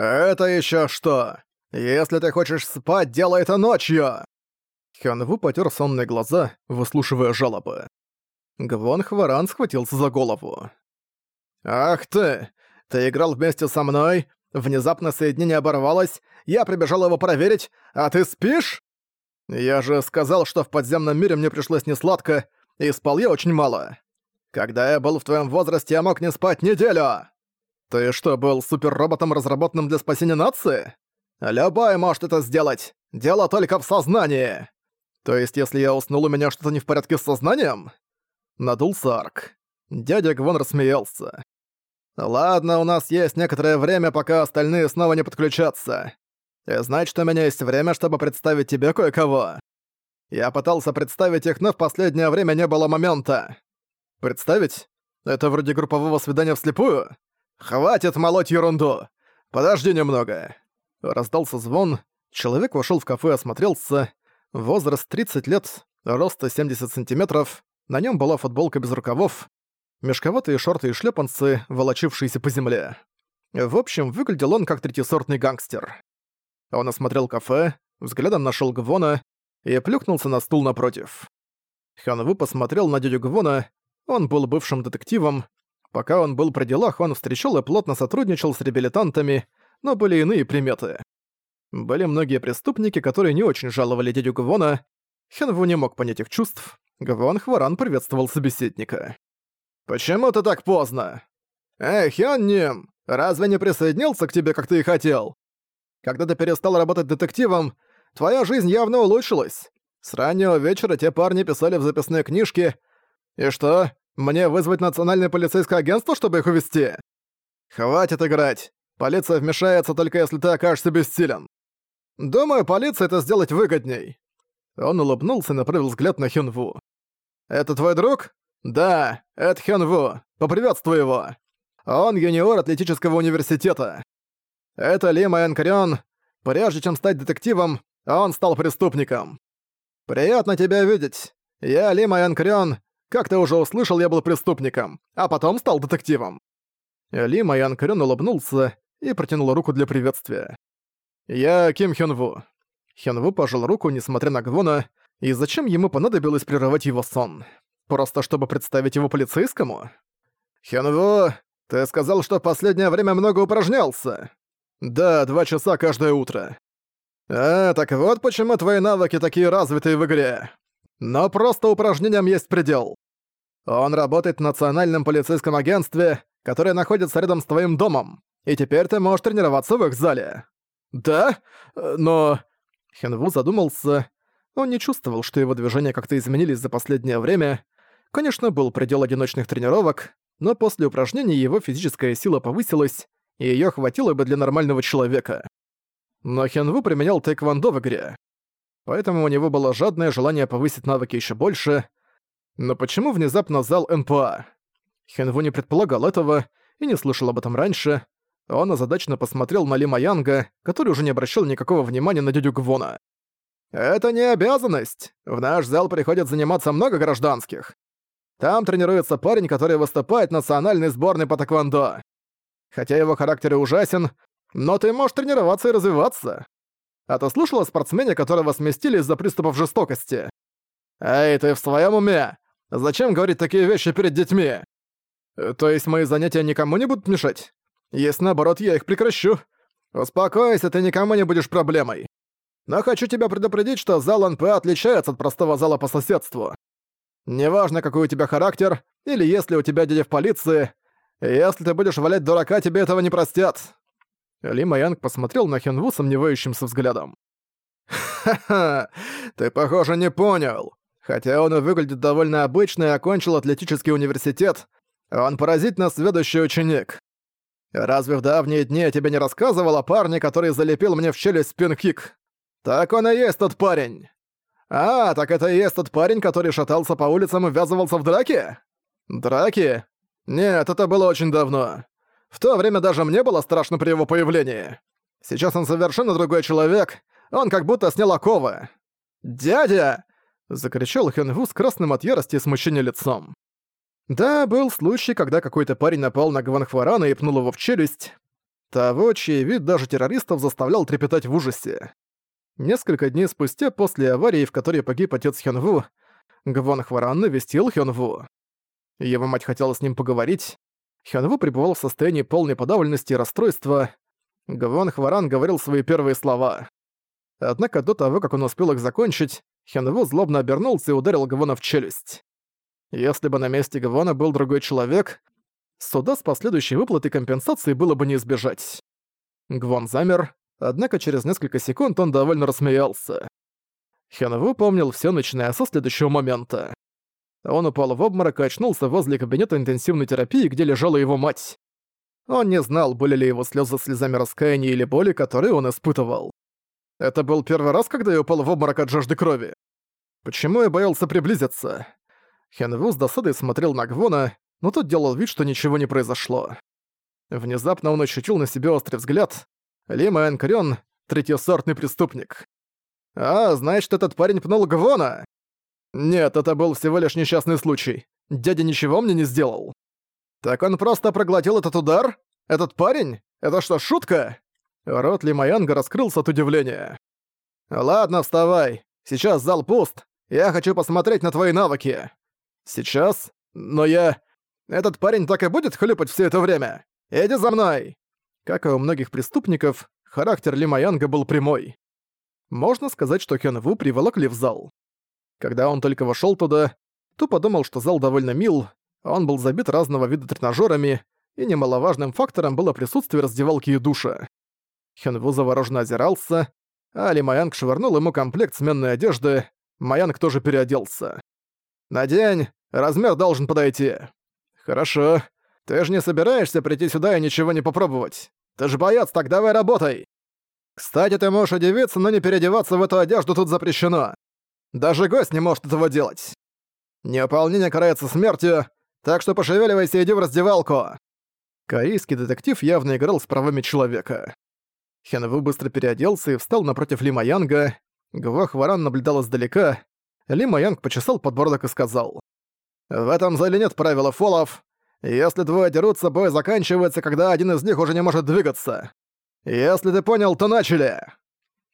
«Это еще что? Если ты хочешь спать, делай это ночью!» Хёнву потер сонные глаза, выслушивая жалобы. Гвон Хваран схватился за голову. «Ах ты! Ты играл вместе со мной, внезапно соединение оборвалось, я прибежал его проверить, а ты спишь? Я же сказал, что в подземном мире мне пришлось несладко, и спал я очень мало. Когда я был в твоем возрасте, я мог не спать неделю. Ты что, был суперроботом, разработанным для спасения нации? Любой может это сделать. Дело только в сознании. То есть, если я уснул, у меня что-то не в порядке с сознанием? Надулся Арк. Дядя Гвон рассмеялся. «Ладно, у нас есть некоторое время, пока остальные снова не подключатся. И значит, у меня есть время, чтобы представить тебе кое-кого. Я пытался представить их, но в последнее время не было момента. Представить? Это вроде группового свидания вслепую? Хватит молоть ерунду! Подожди немного!» Раздался звон, человек вошел в кафе и осмотрелся. Возраст 30 лет, роста 70 сантиметров, на нем была футболка без рукавов, мешковатые шорты и шлепанцы, волочившиеся по земле. В общем, выглядел он как третьесортный гангстер. Он осмотрел кафе, взглядом нашел Гвона и плюхнулся на стул напротив. Ханву посмотрел на дядю Гвона, он был бывшим детективом. Пока он был при делах, он встречал и плотно сотрудничал с реабилитантами, но были иные приметы. Были многие преступники, которые не очень жаловали дядю Гвона. Хенву не мог понять их чувств. Гвон Хваран приветствовал собеседника. «Почему ты так поздно?» «Эй, Хённим, разве не присоединился к тебе, как ты и хотел? Когда ты перестал работать детективом, твоя жизнь явно улучшилась. С раннего вечера те парни писали в записные книжки. И что, мне вызвать национальное полицейское агентство, чтобы их увезти? Хватит играть. Полиция вмешается только если ты окажешься бессилен. Думаю, полиция это сделать выгодней. Он улыбнулся и направил взгляд на Хёнву. «Это твой друг?» «Да, это Хёнву. Поприветствуй его. Он юниор атлетического университета. Это Ли Майан Прежде чем стать детективом, он стал преступником. Приятно тебя видеть. Я Ли Майан Как ты уже услышал, я был преступником, а потом стал детективом». Ли Майан улыбнулся и протянул руку для приветствия. «Я Ким Хёнву». Хёнву пожал руку, несмотря на Гвона, и зачем ему понадобилось прерывать его сон? Просто чтобы представить его полицейскому? «Хёнву, ты сказал, что в последнее время много упражнялся?» «Да, два часа каждое утро». «А, так вот почему твои навыки такие развитые в игре. Но просто упражнениям есть предел. Он работает в Национальном полицейском агентстве, которое находится рядом с твоим домом, и теперь ты можешь тренироваться в их зале». «Да? Но...» Хенву задумался. Он не чувствовал, что его движения как-то изменились за последнее время, Конечно, был предел одиночных тренировок, но после упражнений его физическая сила повысилась, и её хватило бы для нормального человека. Но Хенву применял тэквондо в игре. Поэтому у него было жадное желание повысить навыки ещё больше. Но почему внезапно зал НПА? Хенву не предполагал этого и не слышал об этом раньше. Он озадаченно посмотрел на Лима Янга, который уже не обращал никакого внимания на дядю Гвона. «Это не обязанность. В наш зал приходят заниматься много гражданских. Там тренируется парень, который выступает в национальной сборной по тэквондо. Хотя его характер и ужасен, но ты можешь тренироваться и развиваться. А ты слышал о спортсмене, которого сместили из-за приступов жестокости? Эй, ты в своем уме? Зачем говорить такие вещи перед детьми? То есть мои занятия никому не будут мешать? Если наоборот, я их прекращу. Успокойся, ты никому не будешь проблемой. Но хочу тебя предупредить, что зал НПА отличается от простого зала по соседству. Неважно, какой у тебя характер, или если у тебя дядя в полиции, если ты будешь валять дурака, тебе этого не простят». Ли Маянг посмотрел на Хенву сомневающимся взглядом. «Ха-ха, ты, похоже, не понял. Хотя он и выглядит довольно обычно и окончил атлетический университет, он поразительно сведущий ученик. Разве в давние дни я тебе не рассказывал о парне, который залепил мне в челюсть спинкик? Так он и есть тот парень. «А, так это и есть тот парень, который шатался по улицам и ввязывался в драки?» «Драки? Нет, это было очень давно. В то время даже мне было страшно при его появлении. Сейчас он совершенно другой человек, он как будто снял оковы. «Дядя!» — закричал Хёнву с красным от ярости и смущения лицом. Да, был случай, когда какой-то парень напал на Гванхварана и пнул его в челюсть. Того, чей вид даже террористов заставлял трепетать в ужасе. Несколько дней спустя после аварии, в которой погиб отец Хёнву, Гвон Хваран навестил Хёнву. Его мать хотела с ним поговорить. Хёнву пребывал в состоянии полной подавленности и расстройства. Гвон Хваран говорил свои первые слова. Однако до того, как он успел их закончить, Хёнву злобно обернулся и ударил Гвона в челюсть. Если бы на месте Гвона был другой человек, суда с последующей выплатой компенсации было бы не избежать. Гвон замер, однако через несколько секунд он довольно рассмеялся. Хёнву помнил всё, начиная со следующего момента. Он упал в обморок и очнулся возле кабинета интенсивной терапии, где лежала его мать. Он не знал, были ли его слезы слезами раскаяния или боли, которые он испытывал. Это был первый раз, когда я упал в обморок от жажды крови. Почему я боялся приблизиться? Хенву с досадой смотрел на Гвона, но тот делал вид, что ничего не произошло. Внезапно он ощутил на себе острый взгляд. Ли Мэн Крён — третьесортный преступник. «А, значит, этот парень пнул Гвона?» «Нет, это был всего лишь несчастный случай. Дядя ничего мне не сделал». «Так он просто проглотил этот удар? Этот парень? Это что, шутка?» Рот Ли Маянга раскрылся от удивления. «Ладно, вставай. Сейчас зал пуст. Я хочу посмотреть на твои навыки». «Сейчас? Но я...» «Этот парень так и будет хлюпать все это время? Иди за мной!» Как и у многих преступников, характер Ли Маянга был прямой. Можно сказать, что Хён Ву приволокли в зал. Когда он только вошел туда, то подумал, что зал довольно мил, он был забит разного вида тренажерами, и немаловажным фактором было присутствие раздевалки и душа. Хёнву завороженно озирался, а Ли Маянг швырнул ему комплект сменной одежды, Маянг тоже переоделся. «Надень, размер должен подойти». «Хорошо. Ты же не собираешься прийти сюда и ничего не попробовать. Ты же боец, так давай работай!» «Кстати, ты можешь одеваться, но не переодеваться в эту одежду тут запрещено. Даже гость не может этого делать. Неуполнение карается смертью, так что пошевеливайся и иди в раздевалку». Корейский детектив явно играл с правами человека. Хенву быстро переоделся и встал напротив Ли Маянга. Гвах Варан наблюдал издалека. Ли Маянг почесал подбородок и сказал. «В этом зале нет правила фолов. Если двое дерутся, бой заканчивается, когда один из них уже не может двигаться. Если ты понял, то начали!»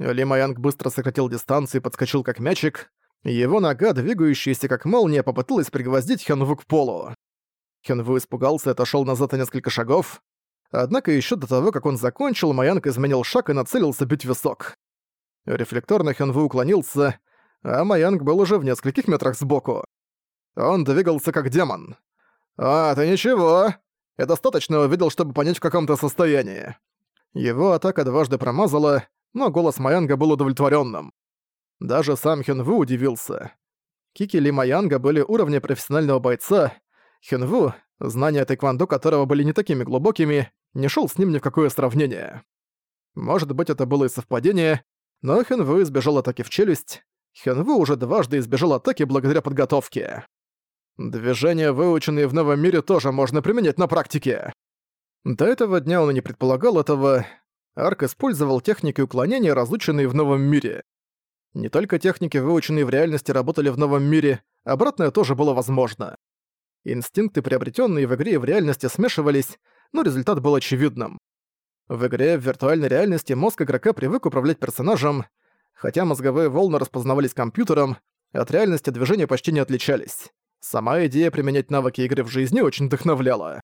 Ли Маянг быстро сократил дистанцию и подскочил как мячик. Его нога, двигающаяся как молния, попыталась пригвоздить Хенву к полу. Хенву испугался и отошёл назад на несколько шагов. Однако еще до того, как он закончил, Маянг изменил шаг и нацелился бить висок. Рефлекторно Хенву уклонился, а Маянг был уже в нескольких метрах сбоку. Он двигался как демон. «А, ты ничего. Я достаточно увидел, чтобы понять, в каком то состоянии». Его атака дважды промазала, но голос Маянга был удовлетворенным. Даже сам Хенву удивился. Кики Ли Маянга были уровня профессионального бойца. Хенву, знания тэквондо которого были не такими глубокими, не шел с ним ни в какое сравнение. Может быть, это было и совпадение, но Хенву избежал атаки в челюсть. Хенву уже дважды избежал атаки благодаря подготовке. Движения, выученные в новом мире, тоже можно применять на практике. До этого дня он и не предполагал этого. Арк использовал техники уклонения, разученные в новом мире. Не только техники, выученные в реальности, работали в новом мире, обратное тоже было возможно. Инстинкты, приобретенные в игре и в реальности, смешивались, но результат был очевидным. В игре в виртуальной реальности мозг игрока привык управлять персонажем, хотя мозговые волны распознавались компьютером, от реальности движения почти не отличались. Сама идея применять навыки игры в жизни очень вдохновляла.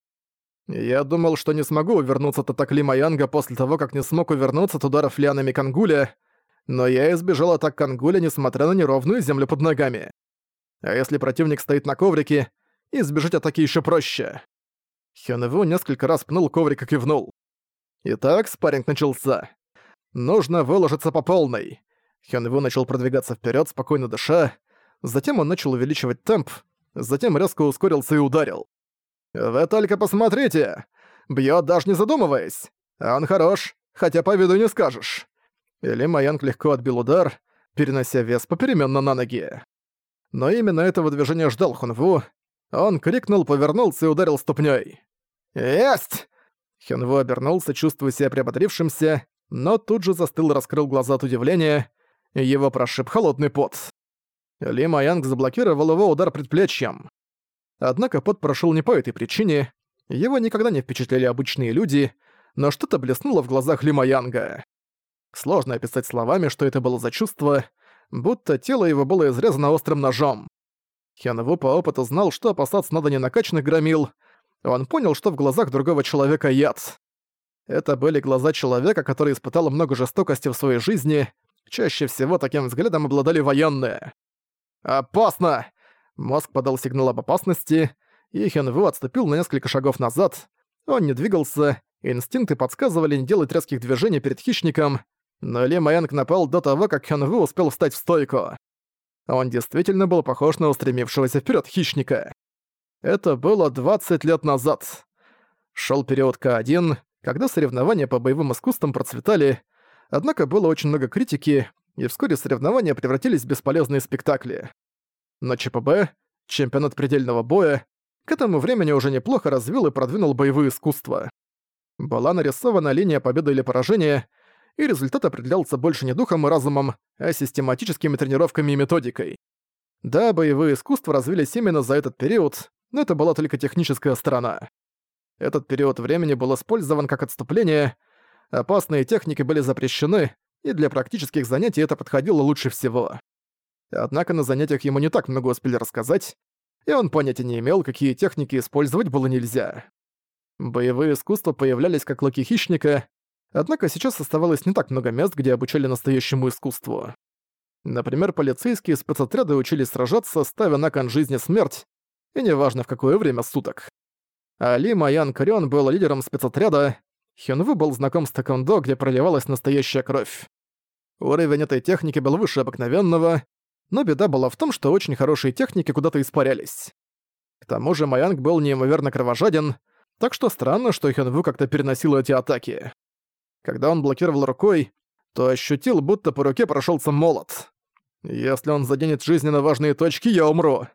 Я думал, что не смогу увернуться от атак Ли Маянга после того, как не смог увернуться от ударов лианами Кангуля, но я избежал атак Кангуля, несмотря на неровную землю под ногами. А если противник стоит на коврике, избежать атаки еще проще. Хёнэву несколько раз пнул коврик и кивнул. Итак, спарринг начался. Нужно выложиться по полной. Хёнэву начал продвигаться вперед, спокойно дыша. Затем он начал увеличивать темп, затем резко ускорился и ударил. «Вы только посмотрите! Бьет даже не задумываясь! Он хорош, хотя по виду не скажешь!» Или Маянг легко отбил удар, перенося вес попеременно на ноги. Но именно этого движения ждал Хунву. Он крикнул, повернулся и ударил ступней. «Есть!» Хёнву обернулся, чувствуя себя приободрившимся, но тут же застыл и раскрыл глаза от удивления. Его прошиб холодный пот. Ли Маянг заблокировал его удар предплечьем. Однако пот прошел не по этой причине. Его никогда не впечатляли обычные люди, но что-то блеснуло в глазах Ли Маянга. Сложно описать словами, что это было за чувство, будто тело его было изрезано острым ножом. Хёнву по опыту знал, что опасаться надо не накачанных громил. Он понял, что в глазах другого человека яд. Это были глаза человека, который испытал много жестокости в своей жизни. Чаще всего таким взглядом обладали военные. «Опасно!» Мозг подал сигнал об опасности, и Хёнву отступил на несколько шагов назад. Он не двигался, инстинкты подсказывали не делать резких движений перед хищником, но Ли Маянг напал до того, как Хёнву успел встать в стойку. Он действительно был похож на устремившегося вперед хищника. Это было 20 лет назад. Шел период К1, когда соревнования по боевым искусствам процветали, однако было очень много критики, и вскоре соревнования превратились в бесполезные спектакли. Но ЧПБ, чемпионат предельного боя, к этому времени уже неплохо развил и продвинул боевые искусства. Была нарисована линия победы или поражения, и результат определялся больше не духом и разумом, а систематическими тренировками и методикой. Да, боевые искусства развились именно за этот период, но это была только техническая сторона. Этот период времени был использован как отступление, опасные техники были запрещены, и для практических занятий это подходило лучше всего. Однако на занятиях ему не так много успели рассказать, и он понятия не имел, какие техники использовать было нельзя. Боевые искусства появлялись как луки хищника, однако сейчас оставалось не так много мест, где обучали настоящему искусству. Например, полицейские спецотряды учились сражаться, ставя на кон жизни смерть, и неважно в какое время суток. Али Маян Карён был лидером спецотряда, Хёнву был знаком с тэквондо, где проливалась настоящая кровь. Уровень этой техники был выше обыкновенного, но беда была в том, что очень хорошие техники куда-то испарялись. К тому же Маянг был неимоверно кровожаден, так что странно, что Хёнву как-то переносил эти атаки. Когда он блокировал рукой, то ощутил, будто по руке прошелся молот. Если он заденет жизненно важные точки, я умру.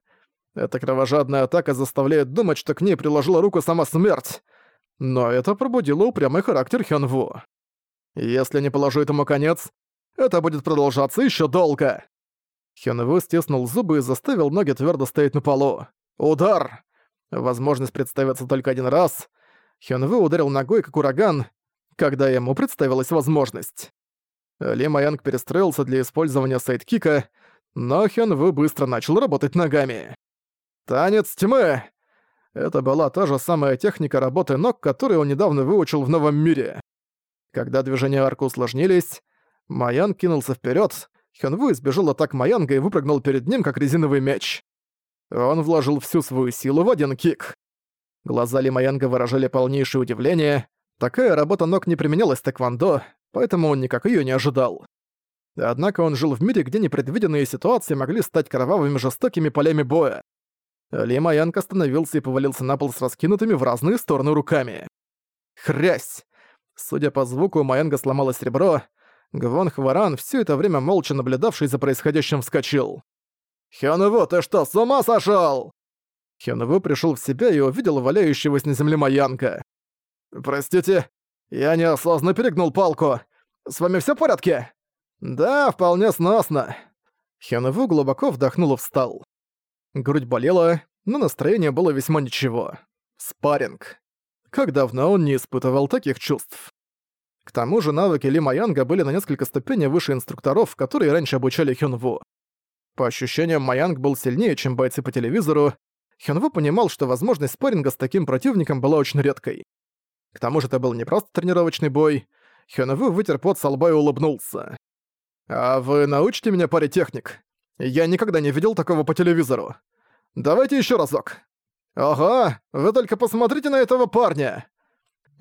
Эта кровожадная атака заставляет думать, что к ней приложила руку сама смерть. Но это пробудило упрямый характер Хёнву. Если не положу этому конец, это будет продолжаться еще долго. Хёнву стиснул зубы и заставил ноги твердо стоять на полу. Удар! Возможность представиться только один раз. Хёнву ударил ногой, как ураган, когда ему представилась возможность. Ли Маянг перестроился для использования сайдкика, но Хёнву быстро начал работать ногами. «Танец тьмы!» Это была та же самая техника работы ног, которую он недавно выучил в новом мире. Когда движения Арка усложнились, Маян кинулся вперед, Хёнву избежал атак Маянга и выпрыгнул перед ним, как резиновый мяч. Он вложил всю свою силу в один кик. Глаза Ли Маянга выражали полнейшее удивление. Такая работа ног не применялась в тэквондо, поэтому он никак её не ожидал. Однако он жил в мире, где непредвиденные ситуации могли стать кровавыми жестокими полями боя. Ли Маянг остановился и повалился на пол с раскинутыми в разные стороны руками. Хрясь! Судя по звуку, у Маянга сломалось ребро, Гвон Хваран, все это время молча наблюдавший за происходящим, вскочил. «Хёнву, ты что, с ума сошёл?» Хёнву пришел в себя и увидел валяющегося на земле Маянка. «Простите, я неосознанно перегнул палку. С вами все в порядке?» «Да, вполне сносно». Хёнву глубоко вдохнул и встал. Грудь болела, но настроение было весьма ничего. Спарринг. Как давно он не испытывал таких чувств. К тому же навыки Ли Маянга были на несколько ступеней выше инструкторов, которые раньше обучали Хёнву. По ощущениям, Маянг был сильнее, чем бойцы по телевизору. Хёнву понимал, что возможность спарринга с таким противником была очень редкой. К тому же это был не просто тренировочный бой. Хёнву вытер пот со лба и улыбнулся. «А вы научите меня паре техник? Я никогда не видел такого по телевизору. Давайте еще разок». «Ага, вы только посмотрите на этого парня!»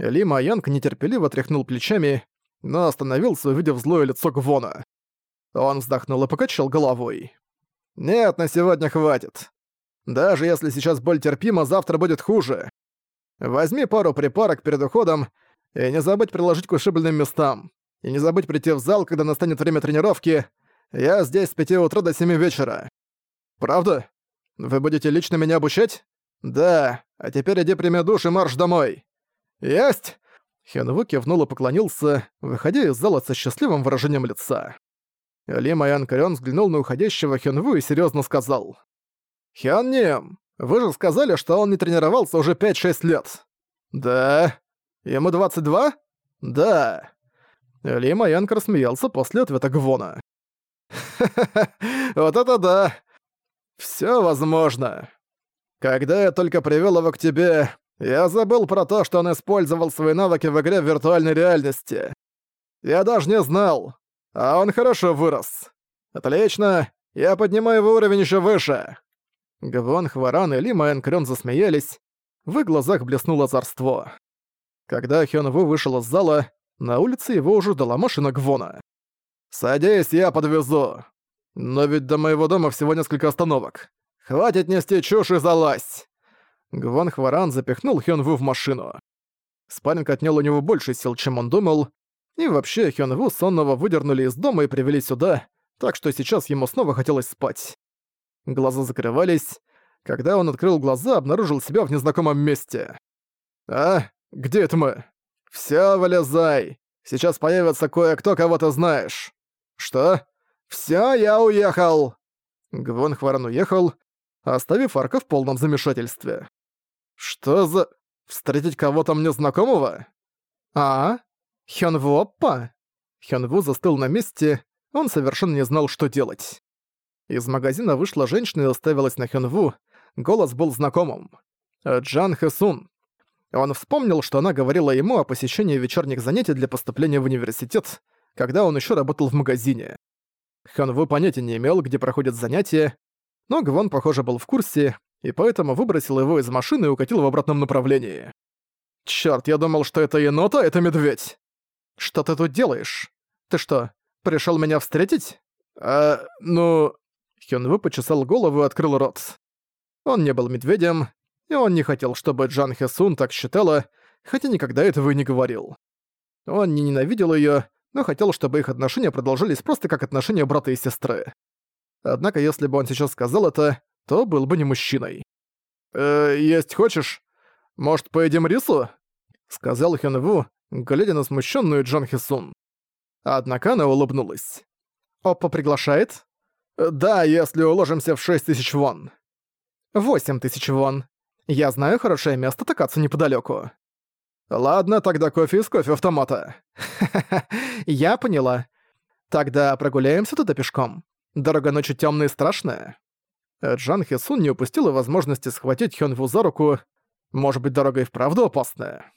Ли Майянг нетерпеливо тряхнул плечами, но остановился, увидев злое лицо Гвона. Он вздохнул и покачал головой. «Нет, на сегодня хватит. Даже если сейчас боль терпима, завтра будет хуже. Возьми пару припарок перед уходом и не забудь приложить к ушибленным местам. И не забудь прийти в зал, когда настанет время тренировки. Я здесь с пяти утра до семи вечера. Правда? Вы будете лично меня обучать? Да. А теперь иди прими душ и марш домой. «Есть!» Хёнву кивнул и поклонился, выходя из зала со счастливым выражением лица. Ли Майан Карён взглянул на уходящего Хёнву и серьезно сказал. «Хён Ним, вы же сказали, что он не тренировался уже 5-6 лет». «Да? Ему 22? «Да». Ли Маянг рассмеялся после ответа Гвона. «Ха-ха-ха, вот это да! Всё возможно. Когда я только привёл его к тебе, я забыл про то, что он использовал свои навыки в игре в виртуальной реальности. Я даже не знал. А он хорошо вырос. Отлично, я поднимаю его уровень ещё выше. Гвон, Хваран и Ли Маэн засмеялись. В их глазах блеснуло озорство. Когда Хён Ву вышел из зала, на улице его уже ждала машина Гвона. «Садись, я подвезу. Но ведь до моего дома всего несколько остановок. Хватит нести чушь и залазь!» Гвон Хваран запихнул Хён Ву в машину. Спарринг отнял у него больше сил, чем он думал, и вообще Хён Ву сонного выдернули из дома и привели сюда, так что сейчас ему снова хотелось спать. Глаза закрывались. Когда он открыл глаза, обнаружил себя в незнакомом месте. «А, где это мы?» «Всё, вылезай! Сейчас появится кое-кто, кого ты знаешь!» «Что? Всё, я уехал!» Гвон Хваран уехал, оставив Арка в полном замешательстве. «Что за... встретить кого-то мне знакомого?» «А? Хёнву Оппа?» Хёнву застыл на месте, он совершенно не знал, что делать. Из магазина вышла женщина и уставилась на Хёнву, голос был знакомым. Джан Хэсун. Он вспомнил, что она говорила ему о посещении вечерних занятий для поступления в университет, когда он еще работал в магазине. Ханву понятия не имел, где проходят занятия, но Гвон, похоже, был в курсе, и поэтому выбросил его из машины и укатил в обратном направлении. «Чёрт, я думал, что это енот, а это медведь!» «Что ты тут делаешь? Ты что, пришел меня встретить?» «А, ну...» Хёнву почесал голову и открыл рот. Он не был медведем, и он не хотел, чтобы Джан Хесун так считала, хотя никогда этого и не говорил. Он не ненавидел её, но хотел, чтобы их отношения продолжались просто как отношения брата и сестры. Однако, если бы он сейчас сказал это, то был бы не мужчиной. «Э, есть хочешь? Может, поедим рису?» — сказал Хён Ву, глядя на смущенную Джан Хисун. Однако она улыбнулась. «Оппа приглашает?» «Да, если уложимся в шесть тысяч вон». «Восемь тысяч вон. Я знаю хорошее место такаться неподалеку. Ладно, тогда кофе из кофе-автомата. Я поняла. Тогда прогуляемся туда пешком. Дорога ночью темная и страшная. Джан Хисун не упустила возможности схватить Хёнву за руку. Может быть, дорога и вправду опасная.